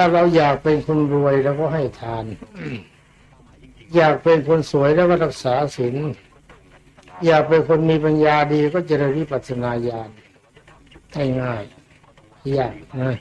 ถ้าเราอยากเป็นคนรวยเราก็ให้ทาน อยากเป็นคนสวยแล้วก็รักษาศีลอยากเป็นคนมีปัญญาดีก็เจริญวิปัสสนาญาณง่ายๆยากนะ